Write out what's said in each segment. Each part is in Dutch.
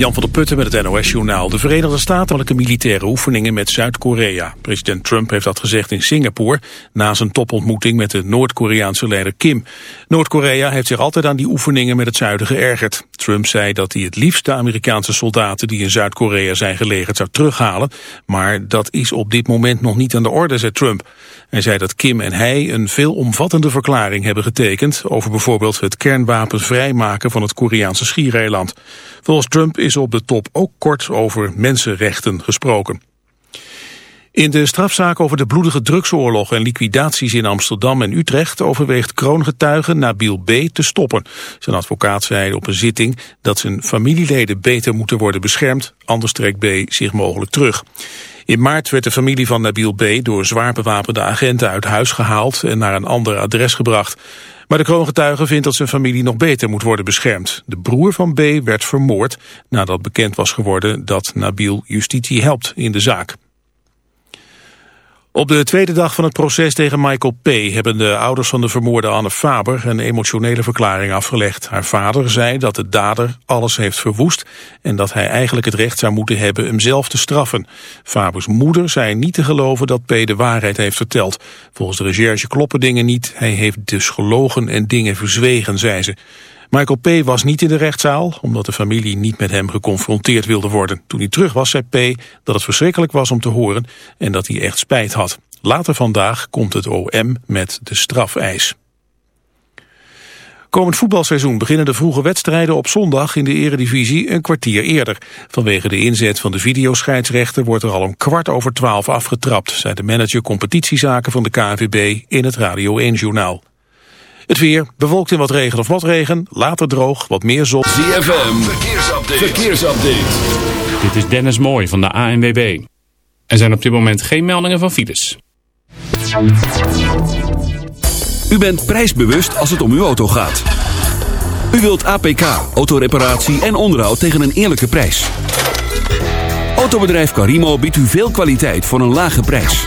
Jan van der Putten met het NOS-journaal. De Verenigde Staten militaire oefeningen met Zuid-Korea. President Trump heeft dat gezegd in Singapore... na zijn topontmoeting met de Noord-Koreaanse leider Kim. Noord-Korea heeft zich altijd aan die oefeningen met het zuiden geërgerd. Trump zei dat hij het liefst de Amerikaanse soldaten... die in Zuid-Korea zijn gelegerd zou terughalen. Maar dat is op dit moment nog niet aan de orde, zei Trump. Hij zei dat Kim en hij een veelomvattende verklaring hebben getekend... over bijvoorbeeld het kernwapen vrijmaken van het Koreaanse schiereiland. Volgens Trump is op de top ook kort over mensenrechten gesproken. In de strafzaak over de bloedige drugsoorlog en liquidaties in Amsterdam en Utrecht overweegt kroongetuige Nabil B. te stoppen. Zijn advocaat zei op een zitting dat zijn familieleden beter moeten worden beschermd, anders trekt B. zich mogelijk terug. In maart werd de familie van Nabil B. door zwaar bewapende agenten uit huis gehaald en naar een ander adres gebracht. Maar de kroongetuige vindt dat zijn familie nog beter moet worden beschermd. De broer van B. werd vermoord nadat bekend was geworden dat Nabil justitie helpt in de zaak. Op de tweede dag van het proces tegen Michael P. hebben de ouders van de vermoorde Anne Faber een emotionele verklaring afgelegd. Haar vader zei dat de dader alles heeft verwoest en dat hij eigenlijk het recht zou moeten hebben hem zelf te straffen. Fabers moeder zei niet te geloven dat P. de waarheid heeft verteld. Volgens de recherche kloppen dingen niet. Hij heeft dus gelogen en dingen verzwegen, zei ze. Michael P. was niet in de rechtszaal, omdat de familie niet met hem geconfronteerd wilde worden. Toen hij terug was, zei P. dat het verschrikkelijk was om te horen en dat hij echt spijt had. Later vandaag komt het OM met de strafeis. Komend voetbalseizoen beginnen de vroege wedstrijden op zondag in de eredivisie een kwartier eerder. Vanwege de inzet van de videoscheidsrechter wordt er al om kwart over twaalf afgetrapt, zei de manager competitiezaken van de KNVB in het Radio 1-journaal. Het weer, bewolkt in wat regen of wat regen, later droog, wat meer zon. ZFM, verkeersupdate. verkeersupdate. Dit is Dennis Mooij van de ANWB. Er zijn op dit moment geen meldingen van files. U bent prijsbewust als het om uw auto gaat. U wilt APK, autoreparatie en onderhoud tegen een eerlijke prijs. Autobedrijf Carimo biedt u veel kwaliteit voor een lage prijs.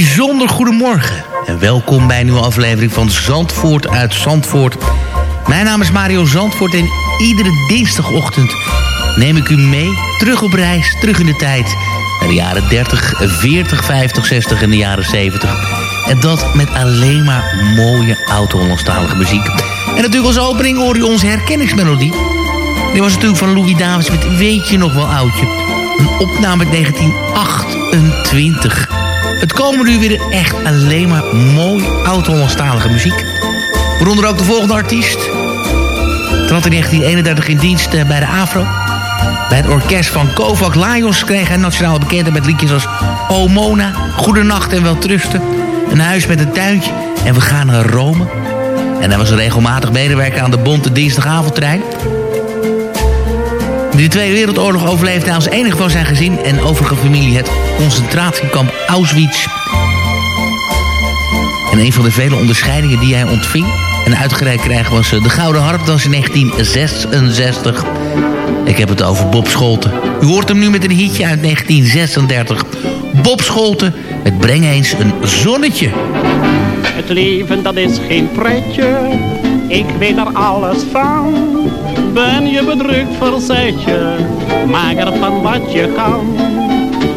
Bijzonder goedemorgen en welkom bij een nieuwe aflevering van Zandvoort uit Zandvoort. Mijn naam is Mario Zandvoort en iedere dinsdagochtend neem ik u mee terug op reis, terug in de tijd. Naar de jaren 30, 40, 50, 60 en de jaren 70. En dat met alleen maar mooie oud-Hollandstalige muziek. En natuurlijk als opening hoor je onze herkenningsmelodie. Dit was natuurlijk van Louis Davids met Weet je nog wel oudje. Een opname uit 1928. Het komen nu weer echt alleen maar mooi oud-Hollandstalige muziek. Waaronder ook de volgende artiest. Trad in 1931 in dienst eh, bij de AFRO. Bij het orkest van Kovac Lajos kreeg hij nationale bekendheid met liedjes als O Mona, Goedenacht en Weltrusten. Een huis met een tuintje en we gaan naar Rome. En hij was regelmatig medewerker aan de Bonte Dinsdagavondtrein. In de Tweede Wereldoorlog overleefde hij als enige van zijn gezin en overige familie het concentratiekamp Auschwitz. En een van de vele onderscheidingen die hij ontving en uitgereikt kreeg was eh, de Gouden Harp, dat was in 1966. Ik heb het over Bob Scholten. U hoort hem nu met een hitje uit 1936. Bob Scholten met Breng eens een zonnetje. Het leven dat is geen pretje, ik weet er alles van. Ben je bedrukt, verzet je, maak ervan wat je kan.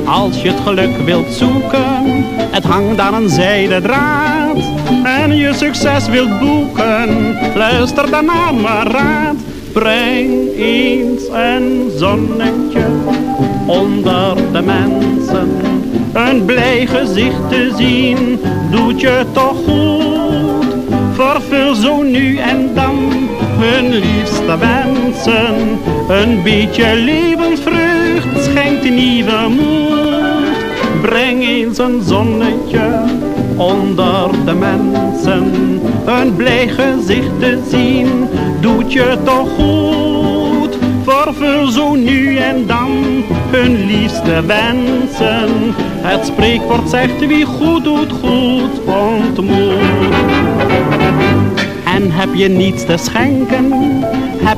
Als je het geluk wilt zoeken, het hangt aan een zijden draad. En je succes wilt boeken, luister dan naar mijn raad. Breng eens een zonnetje onder de mensen. Een blij gezicht te zien, doet je toch goed. Vervul zo nu en dan liefste wensen. Een beetje levensvreugd schenkt nieuwe moed. Breng eens een zonnetje onder de mensen. Een blij gezicht te zien, doet je toch goed. Vervul zo nu en dan hun liefste wensen. Het spreekwoord zegt wie goed doet, goed ontmoet. En heb je niets te schenken,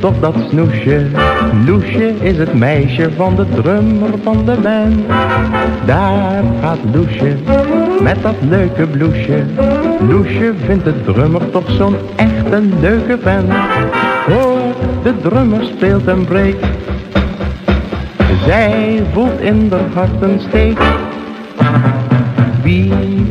Toch dat snoesje? Loesje is het meisje van de drummer van de band. Daar gaat Loesje met dat leuke bloesje. Loesje vindt de drummer toch zo'n echt een leuke vent. Hoor, de drummer speelt en breekt. Zij voelt in haar hart een steek. Wie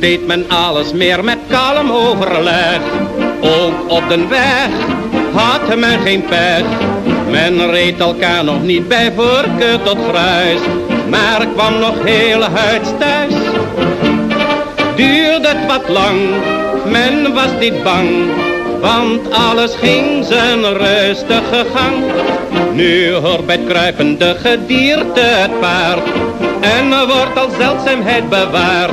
Deed men alles meer met kalm overleg. Ook op de weg had men geen pech. Men reed elkaar nog niet bij voorkeur tot gruis. Maar kwam nog heel huids thuis. Duurde het wat lang, men was niet bang. Want alles ging zijn rustige gang. Nu hoort bij het kruipende gedierte het paard. En wordt al zeldzaamheid bewaard.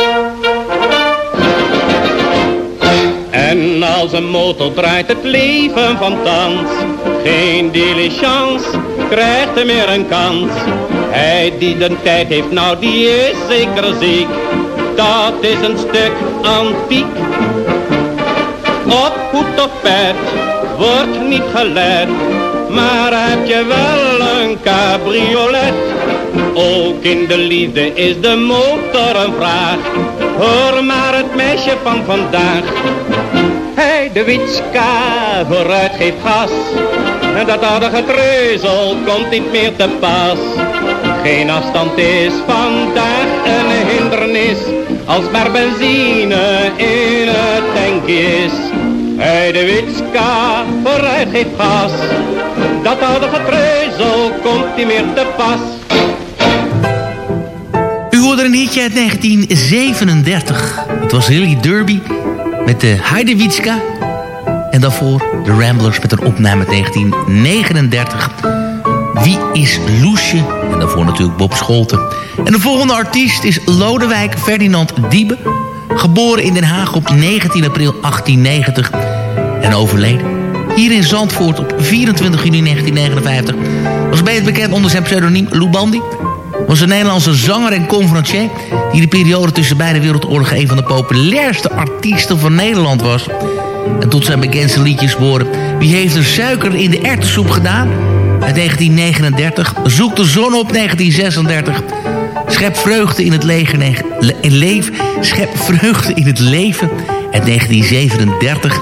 Als een motor draait het leven van thans. Geen diligence krijgt er meer een kans. Hij die de tijd heeft, nou die is zeker ziek. Dat is een stuk antiek. Op hoed of pet wordt niet gelet. Maar heb je wel een cabriolet? Ook in de liefde is de motor een vraag. Hoor maar het meisje van vandaag. Hij de witska vooruit geeft gas. En dat oude getreuzel komt niet meer te pas. Geen afstand is vandaag een hindernis. Als maar benzine in het tankje is. Hij de witska vooruit geeft. Dat oude getreuzel komt niet meer te pas. U hoorde een hitje uit 1937. Het was Hilly Derby met de Heidewitska. En daarvoor de Ramblers met een opname uit 1939. Wie is Loesje? En daarvoor natuurlijk Bob Scholten. En de volgende artiest is Lodewijk Ferdinand Diebe. Geboren in Den Haag op 19 april 1890 en overleden. Hier in Zandvoort op 24 juni 1959 was beter bekend onder zijn pseudoniem Lou Bandy was een Nederlandse zanger en conferencier... die de periode tussen beide wereldoorlogen... een van de populairste artiesten van Nederland was. En tot zijn bekendste liedjes behoren... Wie heeft er suiker in de erwtensoep gedaan? Uit 1939. Zoek de zon op 1936. Schep vreugde in het leger... leven. Schep vreugde in het leven. Uit 1937.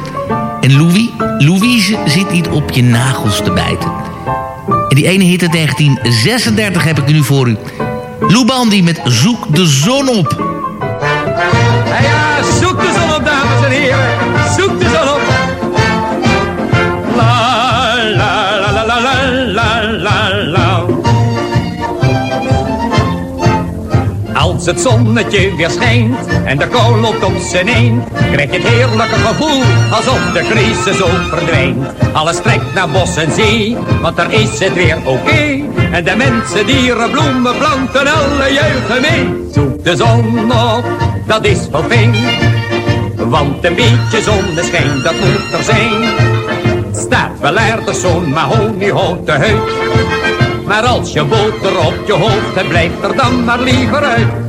En Louis, Louise zit niet op je nagels te bijten. En die ene hit uit 1936 heb ik nu voor u. Lou Bandy met Zoek de zon op. Ja, zoek de zon op, dames en heren. Zoek de zon op. Als het zonnetje weer schijnt en de kou loopt op zijn eind, krijg je het heerlijke gevoel alsof de crisis ook verdwijnt. Alles trekt naar bos en zee, want daar is het weer oké. En de mensen, dieren, bloemen, planten, alle juichen mee. Zoek de zon op, dat is wel fijn. Want een beetje zonneschijn, dat moet er zijn. Staat wel ergens zo'n mahoniehouten huid. Maar als je boter op je hoofd hebt, blijf er dan maar liever uit.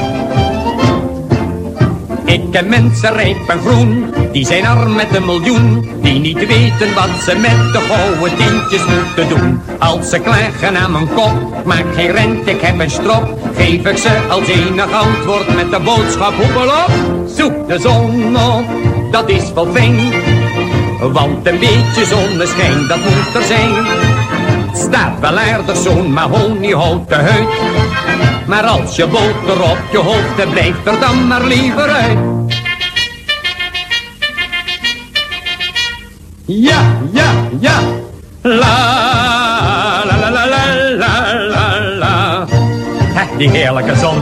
Ken mensen rijp en groen, die zijn arm met een miljoen, die niet weten wat ze met de gouden tientjes moeten doen. Als ze klagen aan mijn kop, maak geen rent, ik heb een strop, geef ik ze als enig antwoord met de boodschap hoepel op. Zoek de zon op, dat is wel fijn, want een beetje zonneschijn, dat moet er zijn. Staat wel aardig zo'n mahoniehouten huid. Maar als je boter op je hoofd hebt, blijf er dan maar liever uit. Ja, ja, ja. La, la, la, la, la, la, la, Die heerlijke zon.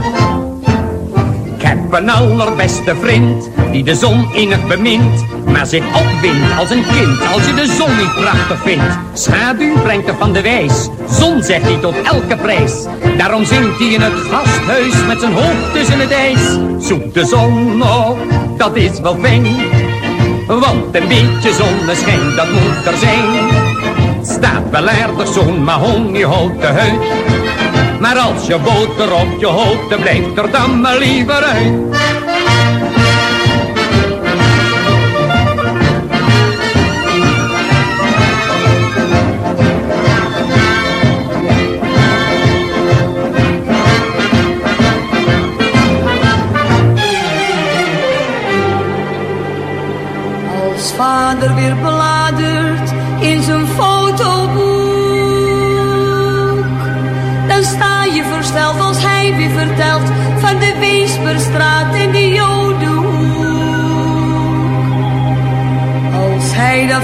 Ik heb een allerbeste vriend, die de zon innig bemint. Maar zich opwindt als een kind, als je de zon niet prachtig vindt. Schaduw brengt er van de wijs, zon zegt hij tot elke prijs. Daarom zingt hij in het gasthuis met zijn hoofd tussen het ijs. Zoek de zon op, dat is wel fijn. Want een beetje zonneschijn, dat moet er zijn. Staat wel aardig zo'n mahoniehouten huid. Maar als je boter op je hoofd, dan blijft er dan maar liever uit.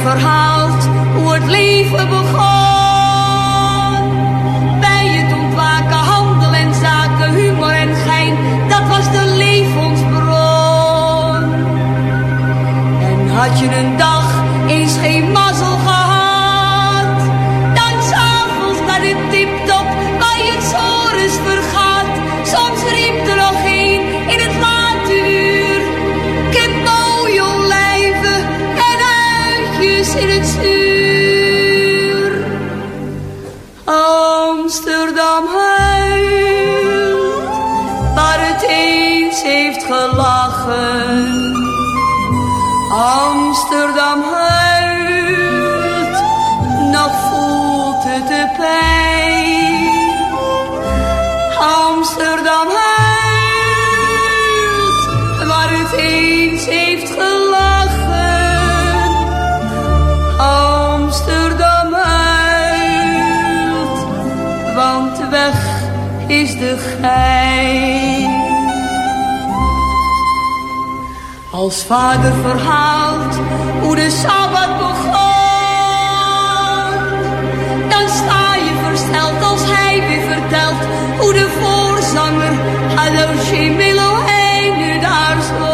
for high. Gelachen. Amsterdam huilt, nog voelt het de pijn. Amsterdam huilt, waar het eens heeft gelachen. Amsterdam huilt, want weg is de gein. Als vader verhaalt hoe de Sabbat begon, dan sta je versteld als hij weer vertelt hoe de voorzanger Hallo Shimilo nu daar stond.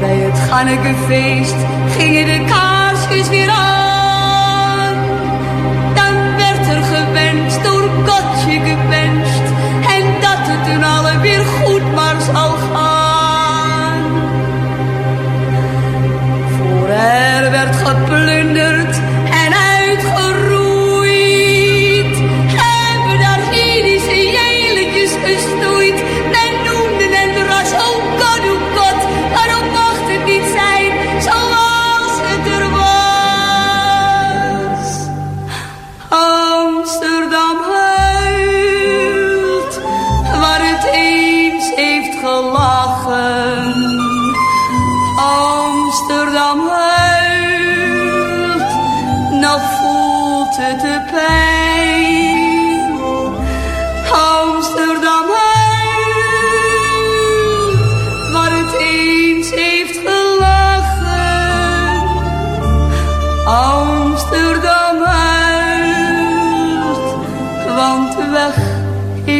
Bij het Gannekefeest gingen de kaarsjes weer aan. Dan werd er gewenst, door Godje gewenst. Zal gaan. Voor er werd geplunderd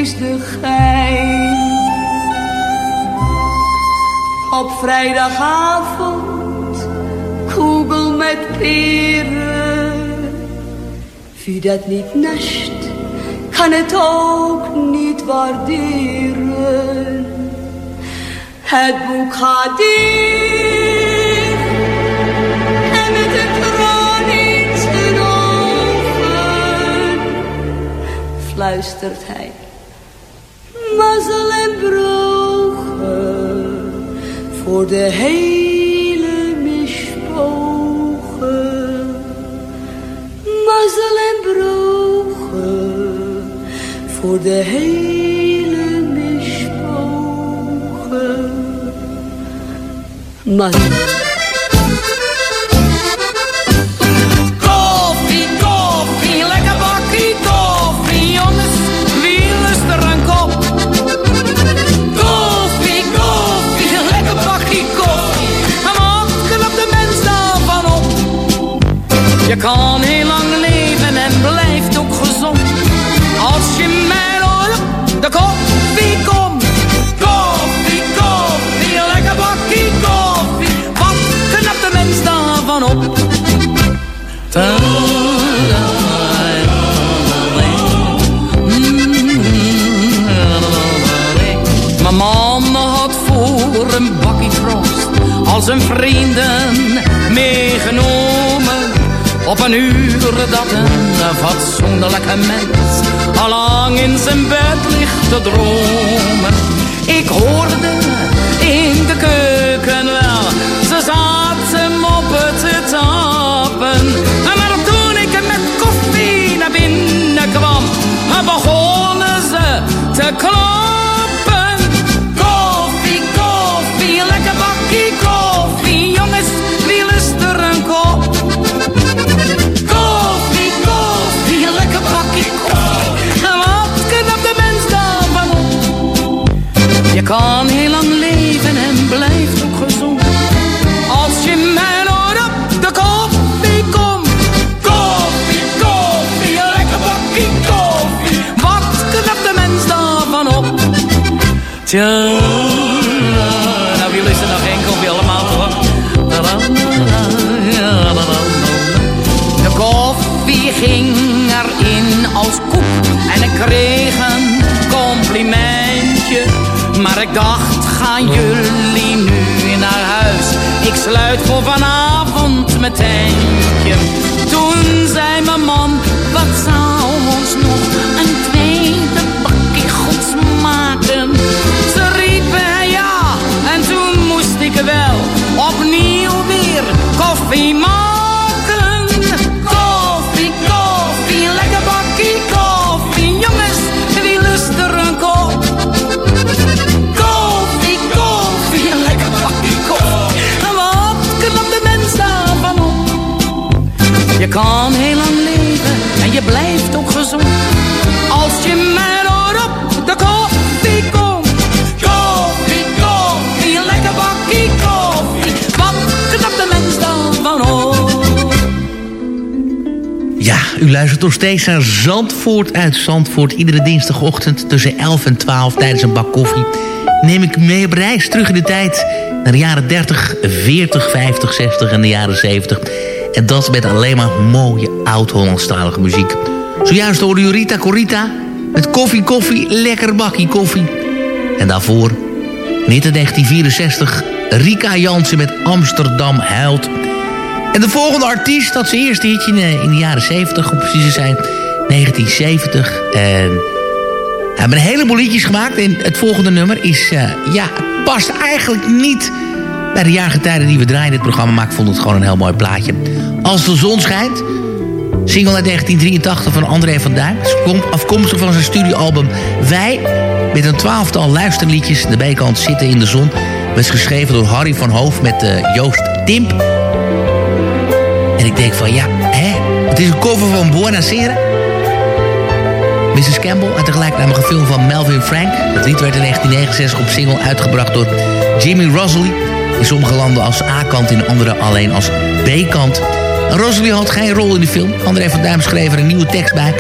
is de. Op vrijdagavond, kugel met peren. Wie dat niet nascht, kan het ook niet waarderen. Het boek gaat en met in fluistert hij. Mazzel en brogen voor de hele mispogen. Mazzel en brogen voor de hele mispogen. Mazzel. Mijn man had voor een bakkie troost al zijn vrienden meegenomen. Op een uur dat een fatsoenlijke mens al lang in zijn bed ligt te dromen. Kloppen. Koffie, koffie, lekker bakkie koffie. Jongens, wie lust er een kop? Koffie, koffie, lekker bakkie koffie. Wat de mens daarvan op? Je kan nou wie lust er nog allemaal hoor. De koffie ging erin als koek en ik kreeg een complimentje. Maar ik dacht, gaan jullie nu naar huis? Ik sluit voor vanavond mijn tentje. Toen zei mijn man, wat zou koffie maken. Koffie, koffie, lekker bakkie koffie. Jongens, wie lust er een kop? Koffie, koffie, lekker bakkie koffie. Wat knapt de mens daarvan op? Je kan heel lang leven en je blijft Ja, u luistert nog steeds naar Zandvoort uit Zandvoort. Iedere dinsdagochtend tussen 11 en 12 tijdens een bak koffie... neem ik mee op reis terug in de tijd... naar de jaren 30, 40, 50, 60 en de jaren 70. En dat met alleen maar mooie oud-Hollandstalige muziek. Zojuist hoorde u Rita Corita met koffie, koffie, lekker bakkie koffie. En daarvoor, in 1964, Rika Jansen met Amsterdam huilt... En de volgende artiest, dat zijn eerste hitje in, de- in de jaren 70, om precies te zijn, 1970. En we hebben een heleboel liedjes gemaakt. En het volgende nummer is, eh, ja, het past eigenlijk niet bij de jaargetijden die we draaien in dit programma. Maar ik vond het gewoon een heel mooi plaatje. Als de zon schijnt. Single uit 1983 van André van Duin. Afkomstig van zijn studioalbum Wij. Met een twaalftal luisterliedjes. De bijkant Zitten in de Zon. Was geschreven door Harry van Hoof met eh, Joost Timp. En ik denk van ja, hè? Het is een cover van Buona Sera. Mrs. Campbell uit de gelijknamige film van Melvin Frank. Dat lied werd in 1969 op single uitgebracht door Jimmy Rosalie. In sommige landen als A-kant, in andere alleen als B-kant. En Rosalie had geen rol in de film. André van Duim schreef er een nieuwe tekst bij.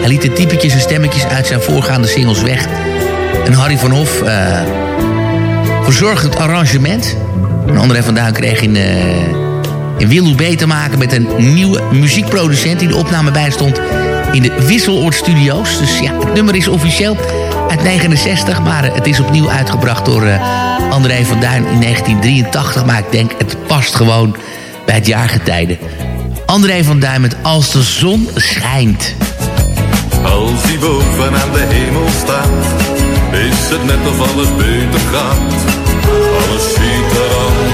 Hij liet de typetjes en stemmetjes uit zijn voorgaande singles weg. En Harry van Hof eh verzorgde het arrangement. En André van Duin kreeg in... eh in Willow B te maken met een nieuwe muziekproducent... die de opname bijstond in de Wisseloord Studios. Dus ja, het nummer is officieel uit 69... maar eh, het is opnieuw uitgebracht door eh, André van Duin in 1983. Maar ik denk, het past gewoon bij het jaargetijde. André van Duin met Als de zon schijnt. Als hij boven aan de hemel staat, is het net of alles beter gaat. Alles ziet er anders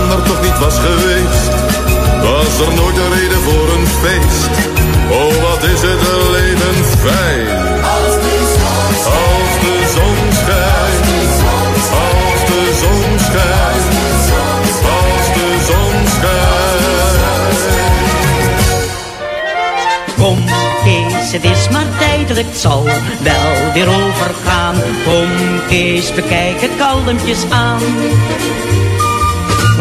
was geweest, was er nooit een reden voor een feest. Oh, wat is het leven fijn. Als de zon schijnt. Als de zon schijnt. Als de zon schijnt. Als de zon schijnt. Kom Kees, het is maar tijdelijk, het zal wel weer overgaan. Kom Kees, bekijk het kalmpjes aan.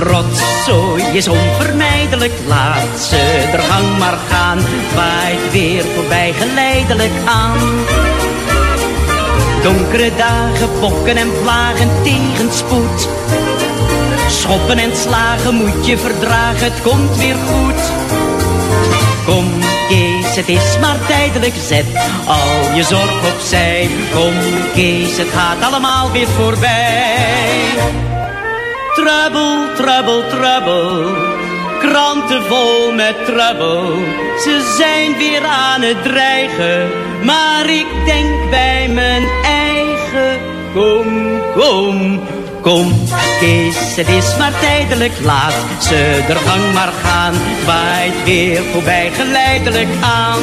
Rotzooi is onvermijdelijk, laat ze er gang maar gaan. Waait weer voorbij geleidelijk aan. Donkere dagen, bokken en vlagen tegenspoed. Schoppen en slagen moet je verdragen, het komt weer goed. Kom Kees, het is maar tijdelijk, zet al je zorg opzij. Kom Kees, het gaat allemaal weer voorbij. Trouble, trouble, trouble, kranten vol met trouble. Ze zijn weer aan het dreigen, maar ik denk bij mijn eigen. Kom, kom, kom, Kees, het is maar tijdelijk laat. Ze er gang maar gaan, waait weer voorbij geleidelijk aan.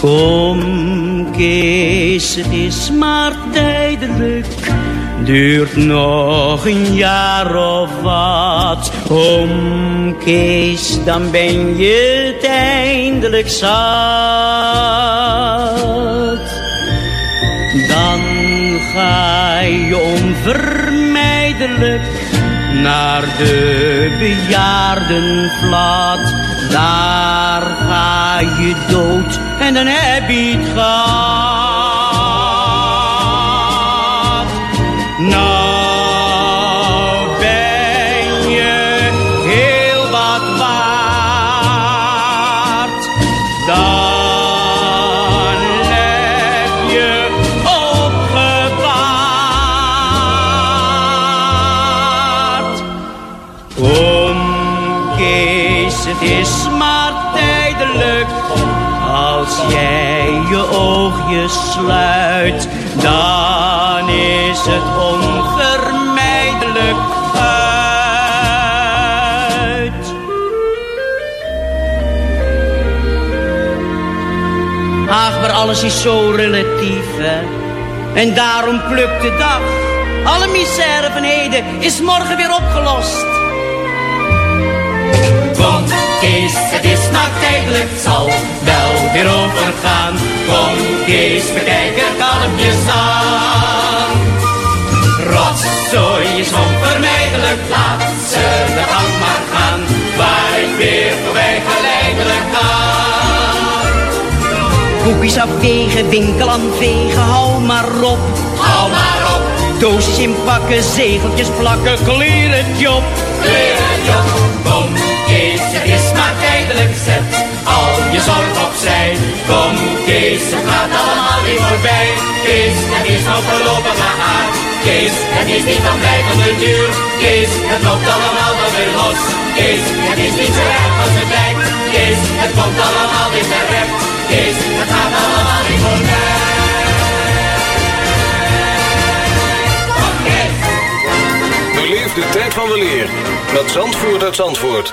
Kom Kees, het is maar tijdelijk. Duurt nog een jaar of wat. Kom Kees, dan ben je het eindelijk zat. Dan ga je onvermijdelijk naar de bejaardenvlat. Daar ga je dood en dan heb je het gehad. Sluit, dan is het onvermijdelijk uit. Ach, maar alles is zo relatief. En daarom plukt de dag. Alle misère van heden is morgen weer opgelost. Kees, het is maar tijdelijk, het zal wel weer overgaan. Kom, Kees, bekijk er kalmpjes aan. Rotzooi is onvermijdelijk, laat ze de gang maar gaan. Waar ik weer voorbij geleidelijk aan. Koekjes afwegen, winkel aan vegen, hou maar op. Hou maar op. Doosjes inpakken, zegeltjes plakken, kleer het job. Kleer het job. Kom, Kees, het is maar tijdelijk, zet al je zorg opzij. Kom, Kees, het gaat allemaal weer voorbij. Kees, het is nog voorlopig haar. Kees, het is niet van blijvende duur. Kees, het loopt allemaal wel weer los. Kees, het is niet zo erg als het lijkt. Kees, het komt allemaal weer terecht. Kees, het gaat allemaal weer voorbij. Beleef de tijd van weleer met Zandvoort uit Zandvoort.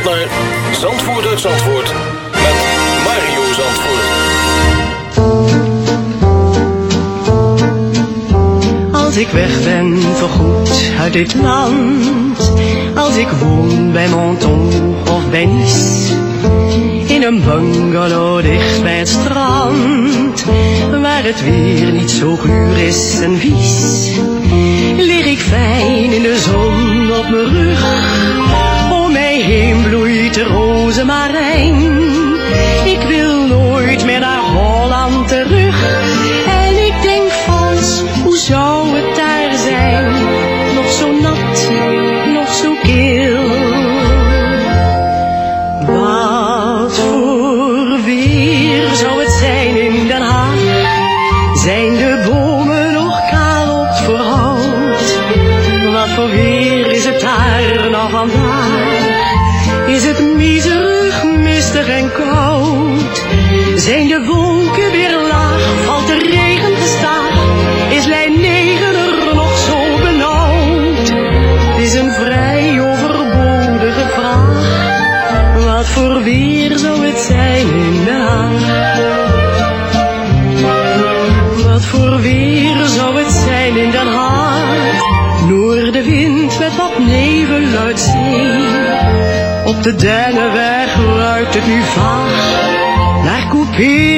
naar Zandvoort uit Zandvoort met Mario Zandvoort. Als ik weg ben voorgoed uit dit land, als ik woon bij Menton of bij Nice, in een bungalow dicht bij het strand, waar het weer niet zo guur is en vies, lig ik fijn in de zon op mijn rug, de Dennenweg ruikt het nu vaag. Naar couperus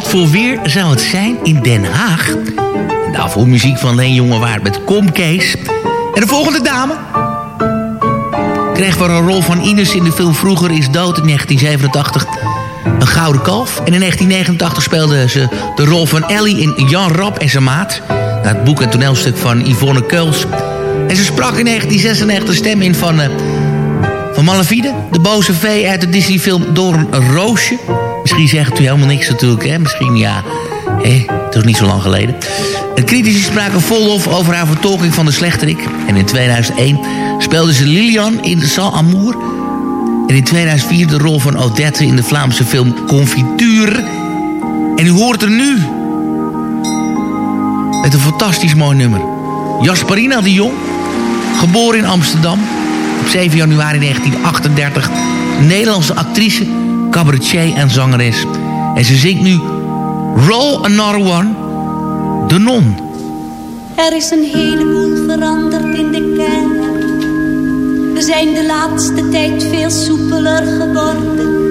Wat voor weer zou het zijn in Den Haag. En daarvoor muziek van Leen Jongewaard met Kom Kees. En de volgende dame kreeg voor een rol van Ines in de film Vroeger is dood in 1987 een gouden kalf. En in 1989 speelde ze de rol van Ellie in Jan Rap en zijn maat. Het boek en toneelstuk van Yvonne Keuls. En ze sprak in 1996 de stem in van, eh, van Malafide. De boze vee uit de Disney-film Door een Roosje. Misschien zegt u helemaal niks natuurlijk, hè? Misschien ja, hè? het is niet zo lang geleden. De critici spraken vol lof over haar vertolking van de slechterik. En in 2001 speelde ze Lilian in Sans Amour. En in 2004 de rol van Odette in de Vlaamse film Confituur. En u hoort er nu met een fantastisch mooi nummer. Jasperina de Jong, geboren in Amsterdam op 7 januari 1938. Nederlandse actrice, cabaretier en zangeres. En ze zingt nu Roll Another One, De Non. Er is een heleboel veranderd in de kerk. We zijn de laatste tijd veel soepeler geworden.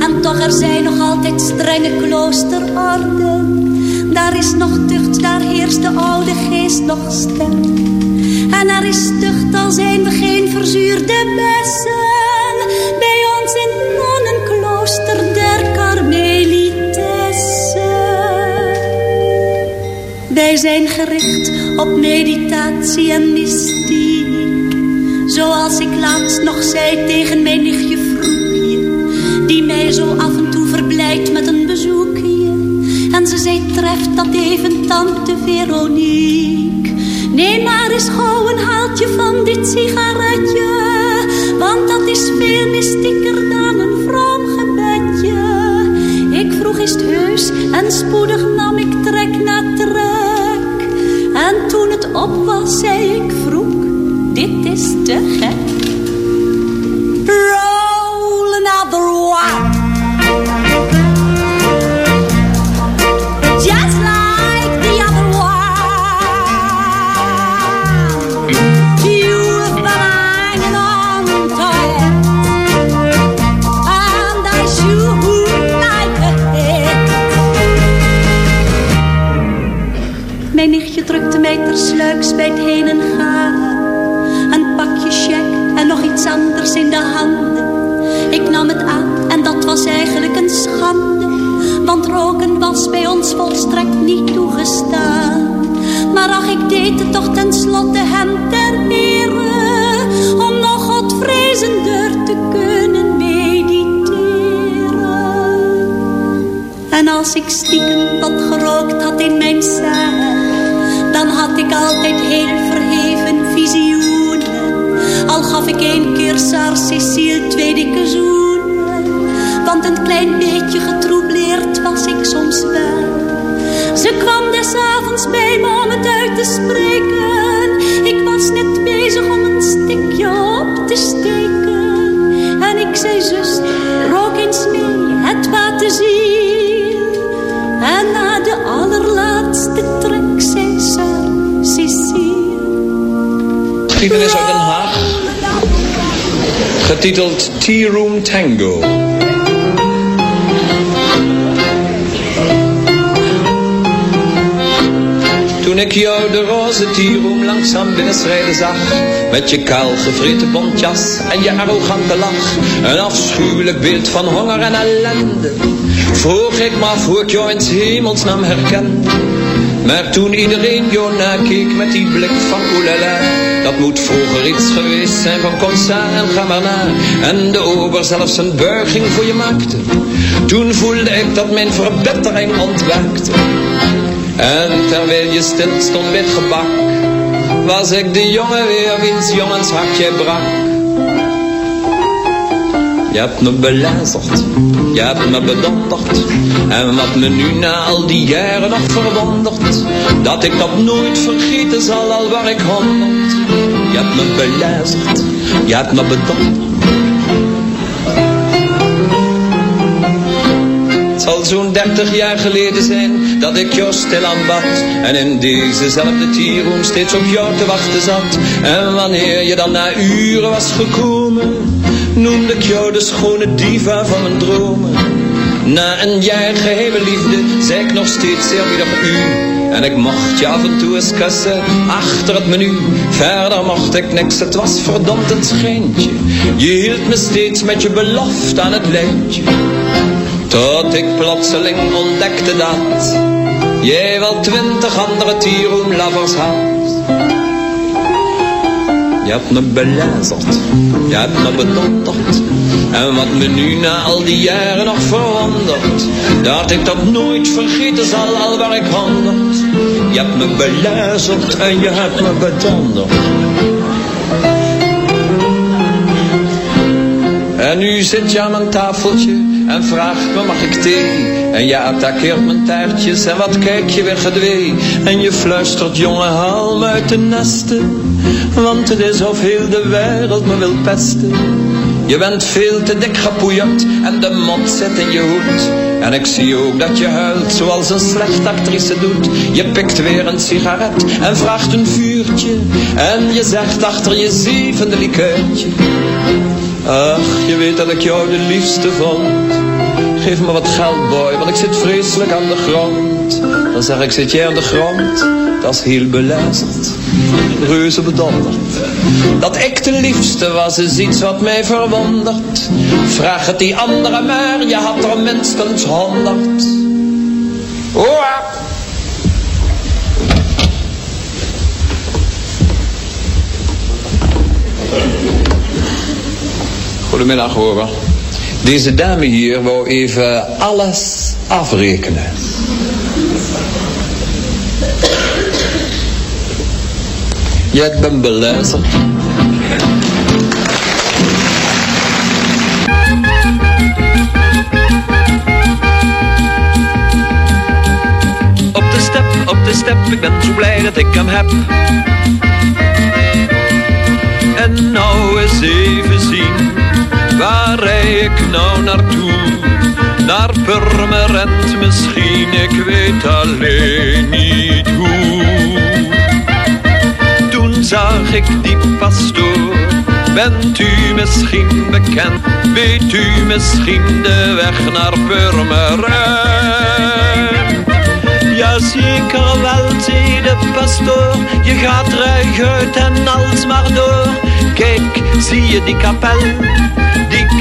En toch er zijn nog altijd strenge kloosterorden. Daar is nog tucht, daar heerst de oude geest nog sterk. En er is tucht, al zijn we geen verzuurde bessen. Wij zijn gericht op meditatie en mystiek. Zoals ik laatst nog zei tegen mijn nichtje. Die mij zo af en toe verblijdt met een bezoekje. En ze zei treft dat even tante Veronique. Neem maar eens gauw een haaltje van dit sigaretje. Want dat is veel mystieker dan een vroom gebedje. Ik vroeg is het heus en spoedig nam ik trek na trek. Op was, zei ik vroeg, dit is te gek. Met je kaal gevreten bontjas en je arrogante lach. Een afschuwelijk beeld van honger en ellende Vroeg ik me af hoe ik jou in hemelsnaam herkende maar toen iedereen jou nakeek met die blik van oelala Dat moet vroeger iets geweest zijn van kom en ga maar En de ober zelfs een buiging voor je maakte. Toen voelde ik dat mijn verbetering ontwaakte. En terwijl je stil stond gebak Was ik de jongen weer wiens jongens hartje brak je hebt me belazerd, je hebt me bedonderd. En wat me nu na al die jaren nog verwondert, dat ik dat nooit vergeten zal, al waar ik honderd. Je hebt me belazerd, je hebt me bedonderd. Het zal zo'n dertig jaar geleden zijn dat ik jou stil aanbad En in dezezelfde tierroom steeds op jou te wachten zat. En wanneer je dan na uren was gekomen Noemde ik jou de schone diva van mijn dromen. Na een jaar geheime liefde zei ik nog steeds eerbiedig u. En ik mocht je af en toe eens kussen achter het menu. Verder mocht ik niks, het was verdomd een schijntje. Je hield me steeds met je belofte aan het lijntje tot ik plotseling ontdekte dat Jij wel twintig andere tieroomlovers had. Je hebt me belazerd Je hebt me bedonderd En wat me nu na al die jaren nog verwondert Dat ik dat nooit vergeten zal al waar ik honderd. Je hebt me belazerd en je hebt me bedonderd. En nu zit je aan mijn tafeltje en vraagt me mag ik thee? En je attaqueert mijn taartjes en wat kijk je weer gedwee? En je fluistert jongen haal me uit de nesten. Want het is of heel de wereld me wil pesten. Je bent veel te dik gepoeierd en de mot zit in je hoed. En ik zie ook dat je huilt zoals een slechte actrice doet. Je pikt weer een sigaret en vraagt een vuurtje. En je zegt achter je zevende likeurtje Ach, je weet dat ik jou de liefste vond. Geef me wat geld, boy, want ik zit vreselijk aan de grond. Dan zeg ik, zit jij aan de grond? Dat is heel belazerd. Reuze bedonderd. Dat ik de liefste was, is iets wat mij verwondert. Vraag het die andere maar, je had er minstens honderd. Hoera! Goedemiddag hoor. Deze dame hier wou even alles afrekenen. Ja, ik ben beluisterd. Op de step, op de step, ik ben zo blij dat ik hem heb. En nou eens even waar rij ik nou naartoe? Naar Purmerend misschien, ik weet alleen niet hoe. Toen zag ik die pastoor, bent u misschien bekend? Weet u misschien de weg naar Purmerend? Ja, zeker wel, zei de pastoor. Je gaat ruig uit en als maar door. Kijk, zie je die kapel?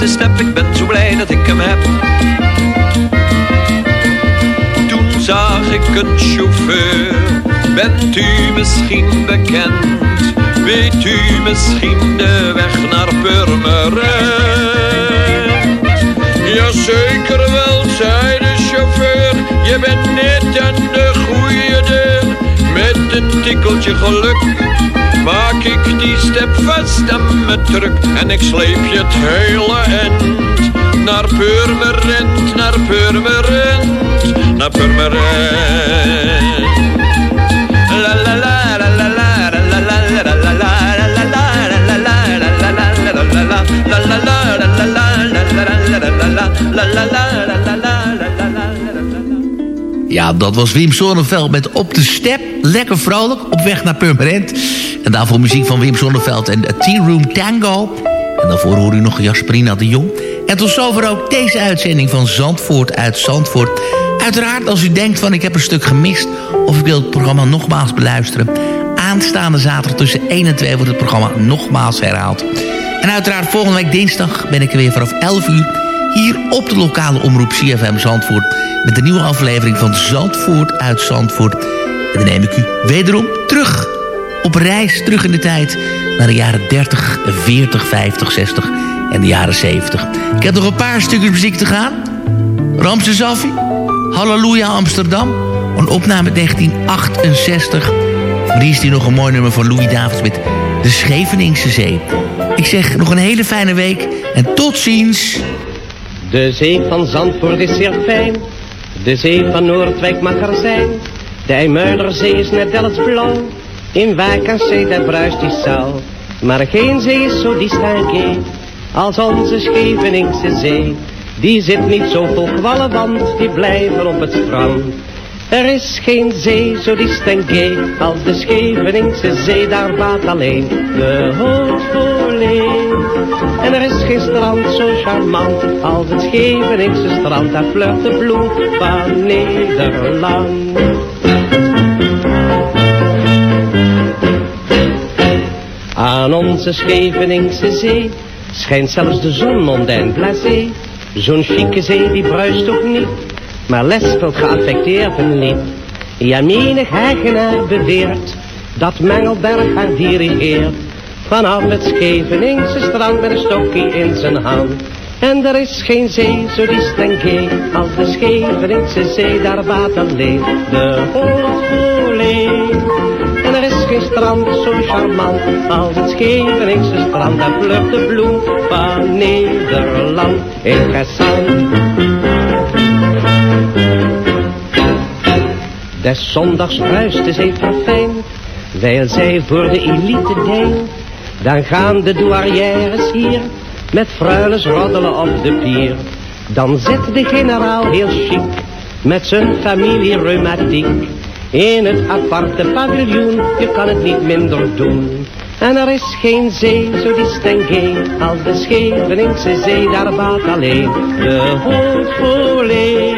De step, ik ben zo blij dat ik hem heb. Toen zag ik een chauffeur, bent u misschien bekend? Weet u misschien de weg naar Purmerend? Jazeker wel, zei de chauffeur, je bent net aan de goede tikkeltje geluk maak ik die step vast aan me druk. En ik sleep je het hele end naar Purmerend, naar Purmerend, naar Purmerend. La la la la la la la la la la la la la la la Ja, dat was Wim Sonneveld met Op de Step. Lekker vrolijk, op weg naar Purmerend. En daarvoor muziek van Wim Sonneveld en Tea Room Tango. En daarvoor hoor u nog Jasperina de Jong. En tot zover ook deze uitzending van Zandvoort uit Zandvoort. Uiteraard als u denkt van ik heb een stuk gemist... of ik wil het programma nogmaals beluisteren... aanstaande zaterdag tussen 1 en 2 wordt het programma nogmaals herhaald. En uiteraard volgende week dinsdag ben ik er weer vanaf 11 uur... hier op de lokale omroep CFM Zandvoort... met een nieuwe aflevering van Zandvoort uit Zandvoort. En dan neem ik u wederom terug op reis terug in de tijd... naar de jaren 30, 40, 50, 60 en de jaren 70. Ik heb nog een paar stukjes muziek te gaan. Ramse Zaffi, Halleluja Amsterdam, een opname 1968. Maar die is hier nog een mooi nummer van Louis Davids met De Scheveningse Zee. Ik zeg nog een hele fijne week en tot ziens. De zee van Zandvoort is zeer fijn. De zee van Noordwijk mag er zijn. De IJmuiderzee is net als blauw. In Wijk en Zee daar bruist die zaal. Maar geen zee is zo distingué als onze Scheveningse zee. Die zit niet zo vol kwallen, want die blijven op het strand. Er is geen zee zo distingué als de Scheveningse zee, daar baat alleen de hoofdvolee. En er is geen strand zo charmant als het Scheveningse strand, daar flirt de bloem van Nederland. Aan onze Scheveningse zee schijnt zelfs de zon mondain blasé. Zo'n chique zee die bruist ook niet, maar lespelt geaffecteerd een lied. Ja, menig eigenaar beweert dat Mengelberg haar dirigeert. Vanaf het Scheveningse strand met een stokje in zijn hand. En er is geen zee zo distingué als de Scheveningse zee, daar water alleen de Hoofdvolee. En er is geen strand zo charmant als het Scheveningse strand, daar vlucht de bloem van Nederland. Interessant. Des zondags ruist de zee verfijn, wijl zij voor de elite deint. Dan gaan de douarières hier met fruiles roddelen op de pier. Dan zit de generaal heel chic met zijn familie reumatiek. In het aparte paviljoen, je kan het niet minder doen. En er is geen zee zo distingué als de Scheveningse zee, daar baat alleen de hoofdvolee.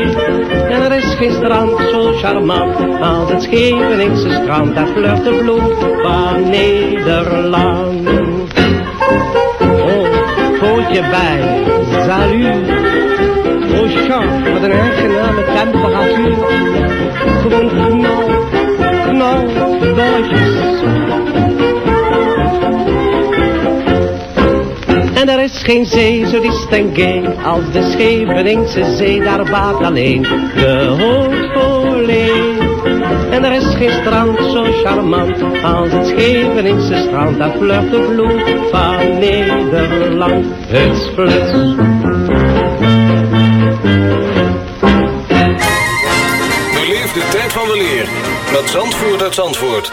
En er is geen strand zo charmant als het Scheveningse strand, daar flirt de bloem van Nederland. Oh, pootje bij, salut. Oh, Charles, wat een aangename temperatuur. Gewoon knal, knal, bolletjes. En er is geen zee zo distingué als de Scheveningse zee, daar baat alleen de hoofdvolee. En er is geen strand zo charmant als het Scheveningse strand. Daar vlucht de vloed van Nederland. Huts, fluts. Beleef de tijd van weleer met Zandvoort uit Zandvoort.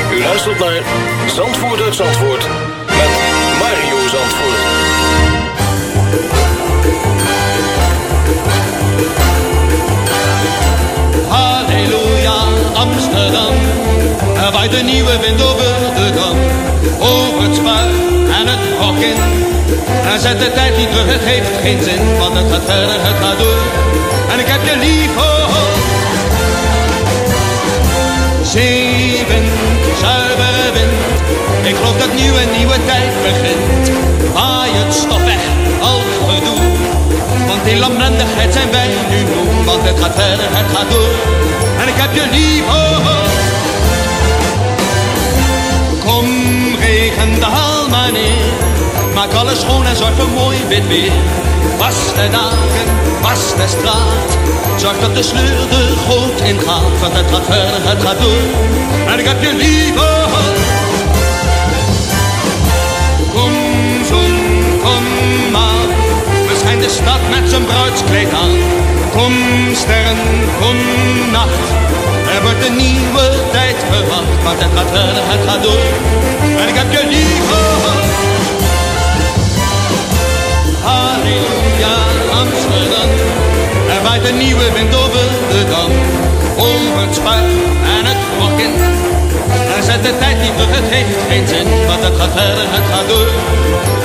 U luistert naar Zandvoort uit Zandvoort met Mario Zandvoort. Halleluja, Amsterdam. Er waait een nieuwe wind over de dam. Over het spuit en het hok in. En zet de tijd niet terug, het heeft geen zin. Want het gaat verder, het gaat door. En ik heb je lief, oh, Ik geloof dat nu een nieuwe tijd begint. Waai het stof weg, al gedoe. Want in lamlendigheid zijn wij nu moe. Want het gaat verder, het gaat door. En ik heb je lief, oh, oh. Kom, regen de haal maar neer. Maak alles schoon en zorg voor mooi wit weer. Was de dagen, was de straat. Zorg dat de sleur de goot ingaat. Want het gaat verder, het gaat door. En ik heb je lief, oh, kom maar. We schijnen de stad met zijn bruidskleed aan. Kom, sterren, kom, nacht. Er wordt een nieuwe tijd verwacht. Want het gaat verder, het gaat door. En ik heb je lief, oh. Halleluja, Amsterdam. Er waait een nieuwe wind over de dam. Over het spuit en het rokken. En zet de tijd niet terug, het heeft geen zin. Want het gaat verder, het gaat door.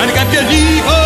En ik heb je lief,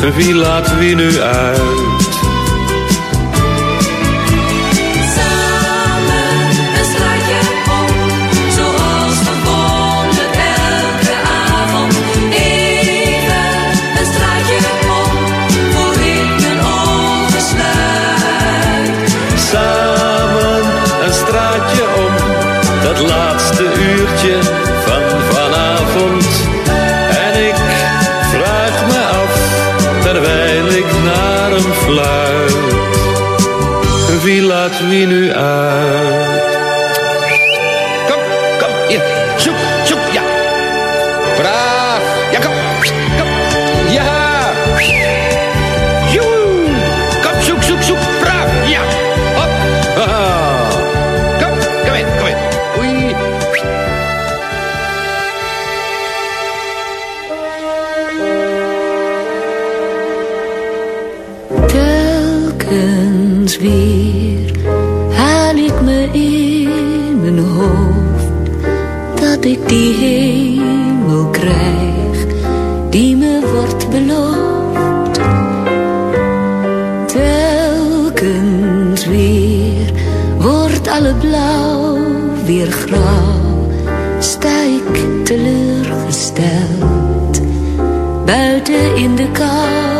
Wie laat wie nu uit? Wie nu uit? Mijn hoofd dat ik die hemel krijg die me wordt beloofd. Telkens weer wordt alle blauw weer grauw, sta ik teleurgesteld buiten in de kou.